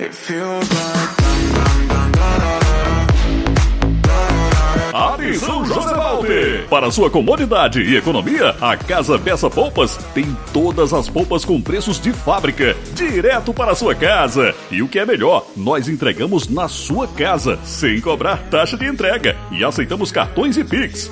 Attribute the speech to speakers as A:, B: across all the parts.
A: It feels like dum, dum, dum, da, da, da.
B: Ari São José Walter. Para sua comodidade e economia, a Casa Peça Poupas tem todas as polpas com preços de fábrica, direto para sua casa. E o que é melhor, nós entregamos na sua casa, sem cobrar taxa de entrega. E aceitamos cartões e Pix.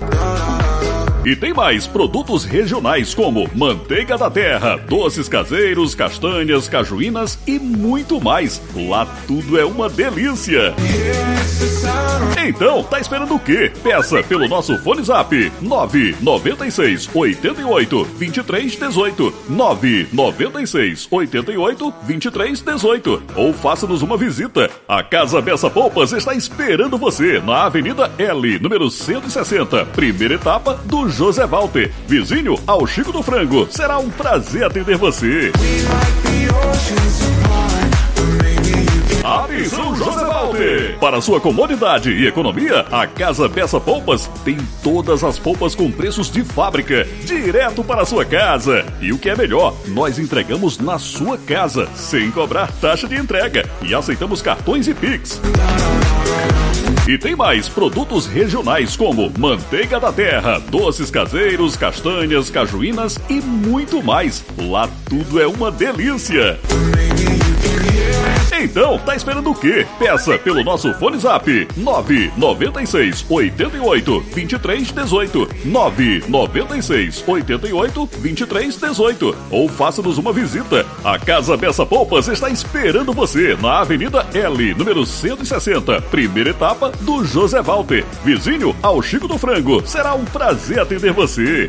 B: E tem mais produtos regionais como manteiga da terra, doces caseiros, castanhas, cajuínas e muito mais. Lá tudo é uma delícia. Então, tá esperando o quê? Peça pelo nosso fone zap 996 88 23 18 996 88 23 18 ou faça-nos uma visita. A Casa Beça Poupas está esperando você na Avenida L, número 160, primeira etapa do José Walter, vizinho ao Chico do Frango. Será um prazer atender você. São José Walter. Para sua comodidade e economia, a Casa Peça Poupas tem todas as polpas com preços de fábrica, direto para sua casa. E o que é melhor, nós entregamos na sua casa, sem cobrar taxa de entrega. E aceitamos cartões e Pix. E tem mais produtos regionais como manteiga da terra, doces caseiros, castanhas, cajuínas e muito mais. Lá tudo é uma delícia. Então, tá esperando o quê? Peça pelo nosso fone zap 996 88 23 18 996 88 23 18 ou faça-nos uma visita. A Casa Beça Poupas está esperando você na Avenida L, número 160, primeira etapa do José Walter, vizinho ao Chico do Frango. Será um prazer atender você.